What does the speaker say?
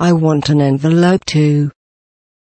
I want an envelope too.